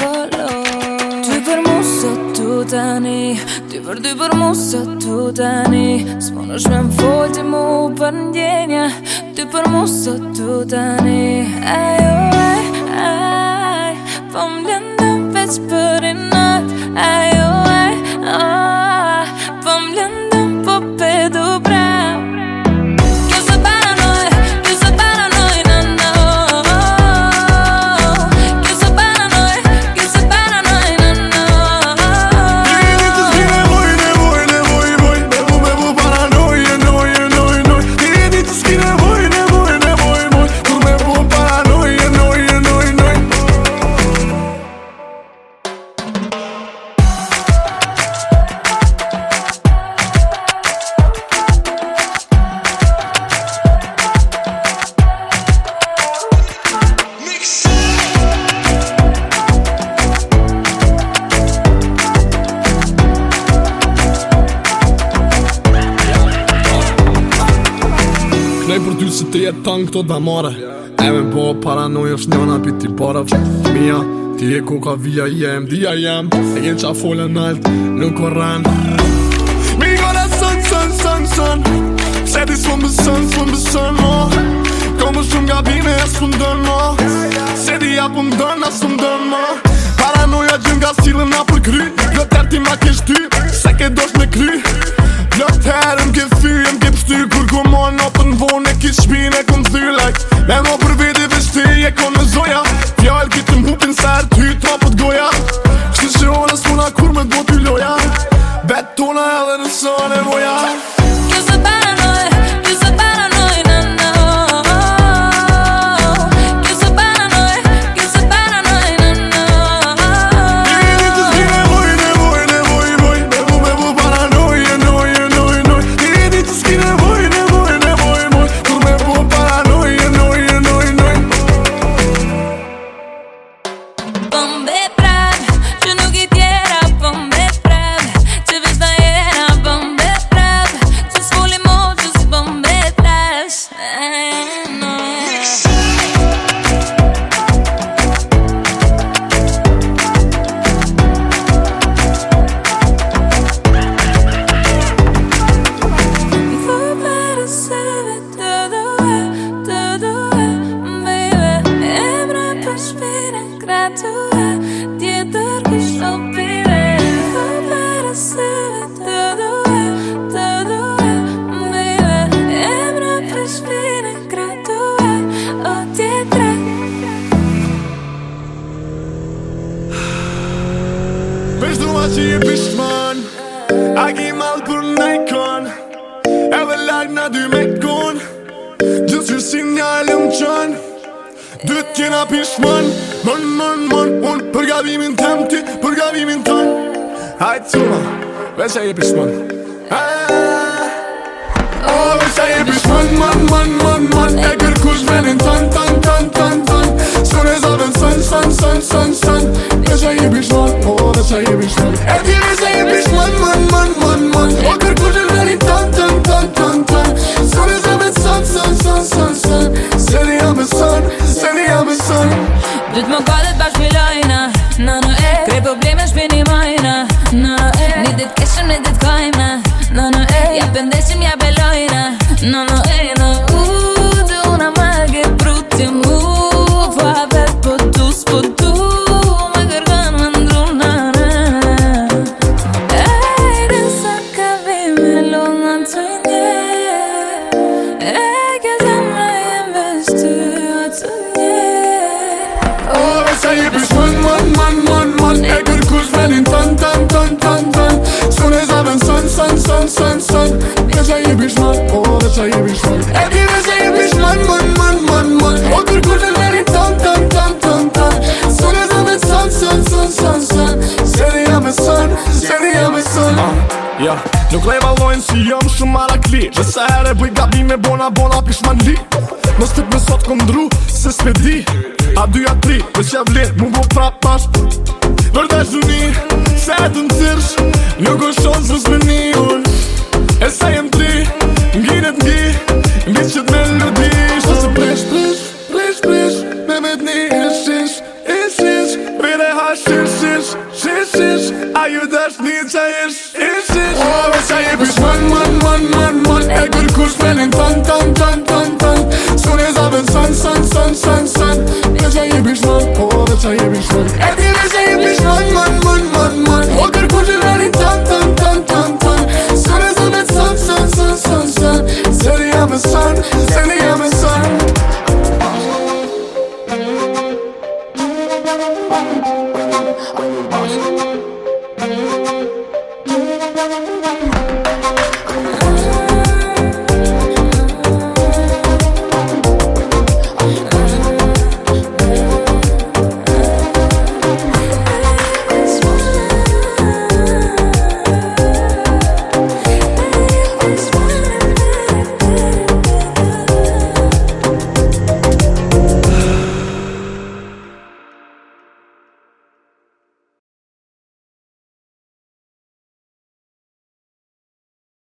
kolor Ty për sot tu tani Ty për dy për sot tu tani S'po në shme më folti mu për Ty për sot tu tani Ajo, oh, aj, aj Po më lëndëm veç dy se të jetan këto damare E me bo po, paranoj është njona piti para Mia, ti e ku ka via i e mdi jem E jen qa folë në alt, nuk o rem Mi gona sën, sën, sën, sën Se di s'fëm bë sën, s'fëm bë sën, no Kom bë shumë nga bine, e s'fëm dën, no Se di a pëm po dën, a s'fëm dën, no Paranoja gjën nga silën a për kry Gëtër ti ma kesh ty, se ke dosh me kry Lëtë herë më ke fy, më ke out voy a para voy, me voy, me voy, voy, voy, voy, voy. me voy Bombay. dy me kon Gjithë që sinjallën qën Dytë kjena pishmon Mon, mon, mon, mon Për gabimin tëm ty, për gabimin tën Hajtë cuma, veç e je pishmon ah. Oh, veç e je pishmon Mon, mon, mon, mon E kërkush menin tën, tën, tën, tën, tën Sërë e zavën sën, sën, sën, sën, sën Veç e je pishmon, oh, veç e je No, no lo Ja, nuk le valojnë si jëmë shumë marakli Dhe se ere bëj gabi me bona bona pishman li Në stip me sot këndru, se s'pe di A dy a tri, dhe që vle, mu bo prap pash Vërdo e zhuni, se e të në cërsh Nuk o shonë së s'me unë E se jem tri, n'gjinet n'gjinet when you want it.